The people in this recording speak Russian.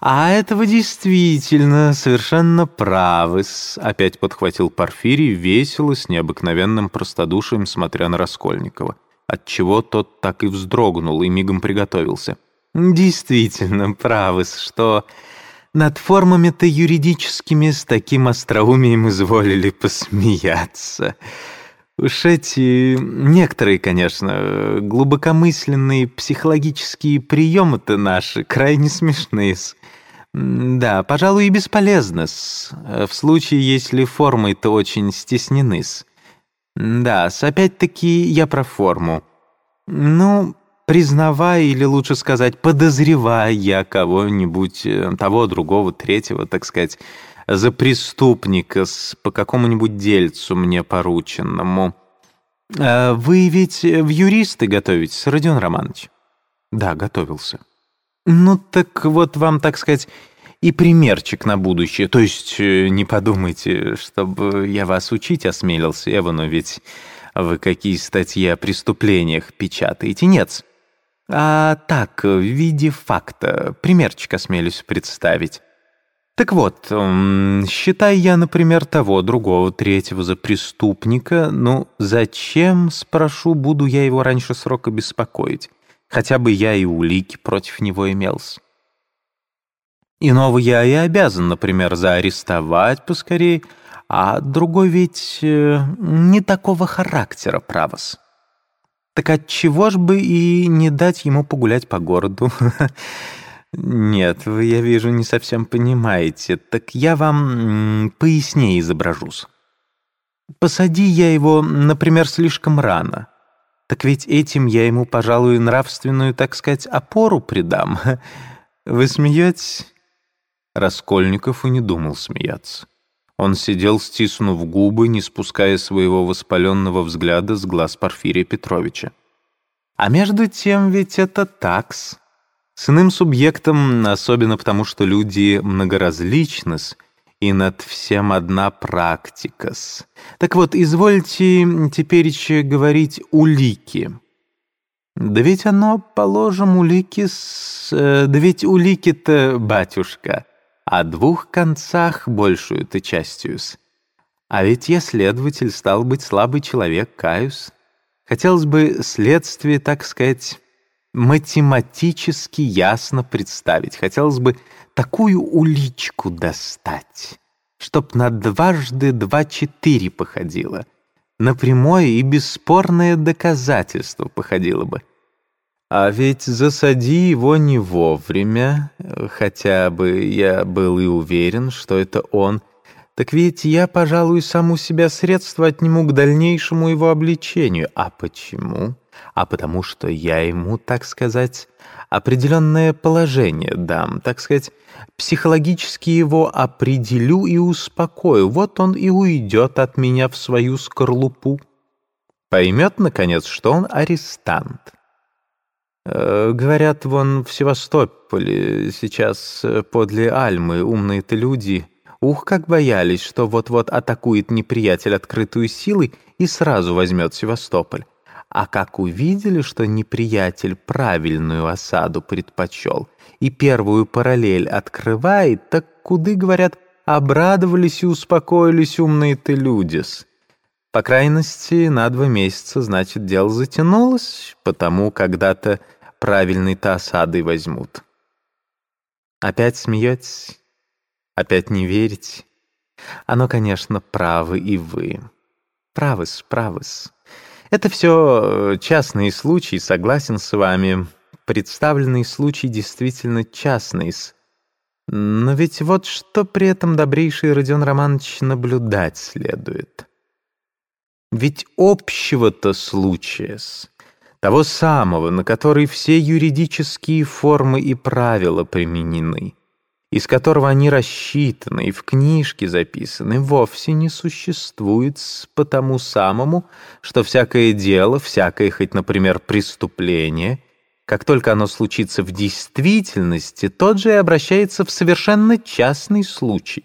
«А этого действительно совершенно правы опять подхватил Порфирий весело, с необыкновенным простодушием, смотря на Раскольникова, отчего тот так и вздрогнул и мигом приготовился. «Действительно правы что над формами-то юридическими с таким остроумием изволили посмеяться». Уж эти некоторые, конечно, глубокомысленные психологические приемы-то наши крайне смешные. Да, пожалуй, и бесполезно в случае, если формы-то очень стеснены. Да, опять-таки я про форму. Ну, признавая, или лучше сказать, подозревая я кого-нибудь, э, того, другого, третьего, так сказать, за преступника с, по какому-нибудь дельцу мне порученному. А вы ведь в юристы готовитесь, Родион Романович? Да, готовился. Ну так вот вам, так сказать, и примерчик на будущее. То есть э, не подумайте, чтобы я вас учить осмелился, Эва, но ведь вы какие статьи о преступлениях печатаете? Нет. А так, в виде факта, примерчик осмелюсь представить. Так вот, считай я, например, того, другого, третьего за преступника, ну, зачем, спрошу, буду я его раньше срока беспокоить? Хотя бы я и улики против него имелся. Иного я и обязан, например, заарестовать поскорей, а другой ведь э, не такого характера, правос. Так отчего ж бы и не дать ему погулять по городу? «Нет, вы, я вижу, не совсем понимаете. Так я вам пояснее изображусь. Посади я его, например, слишком рано. Так ведь этим я ему, пожалуй, нравственную, так сказать, опору придам. Вы смеетесь?» Раскольников и не думал смеяться. Он сидел, стиснув губы, не спуская своего воспаленного взгляда с глаз Порфирия Петровича. «А между тем ведь это такс». С иным субъектом, особенно потому, что люди многоразличны и над всем одна практика -с. Так вот, извольте теперь говорить «улики». Да ведь оно, положим, улики с... Э, да ведь улики-то, батюшка, о двух концах большую-то частью -с. А ведь я следователь, стал быть, слабый человек, каюсь. Хотелось бы следствие, так сказать математически ясно представить. Хотелось бы такую уличку достать, чтоб на дважды два четыре походило. На прямое и бесспорное доказательство походило бы. А ведь засади его не вовремя, хотя бы я был и уверен, что это он, так ведь я, пожалуй, сам у себя средства отниму к дальнейшему его обличению. А почему? а потому что я ему, так сказать, определенное положение дам, так сказать, психологически его определю и успокою. Вот он и уйдет от меня в свою скорлупу. Поймет, наконец, что он арестант. Э, говорят, вон в Севастополе сейчас э, подле Альмы умные-то люди... Ух, как боялись, что вот-вот атакует неприятель открытую силой и сразу возьмет Севастополь. А как увидели, что неприятель правильную осаду предпочел и первую параллель открывает, так куды, говорят, обрадовались и успокоились умные-то людис. По крайности, на два месяца, значит, дело затянулось, потому когда-то правильной-то осадой возьмут. Опять смеетесь? Опять не верите? Оно, конечно, правы и вы. Правы-с, правы-с. Это все э, частные случаи, согласен с вами. Представленный случай действительно частный. Но ведь вот что при этом добрейший Родион Романович наблюдать следует. Ведь общего-то случая, того самого, на который все юридические формы и правила применены, из которого они рассчитаны и в книжке записаны, вовсе не существует по тому самому, что всякое дело, всякое хоть, например, преступление, как только оно случится в действительности, тот же и обращается в совершенно частный случай.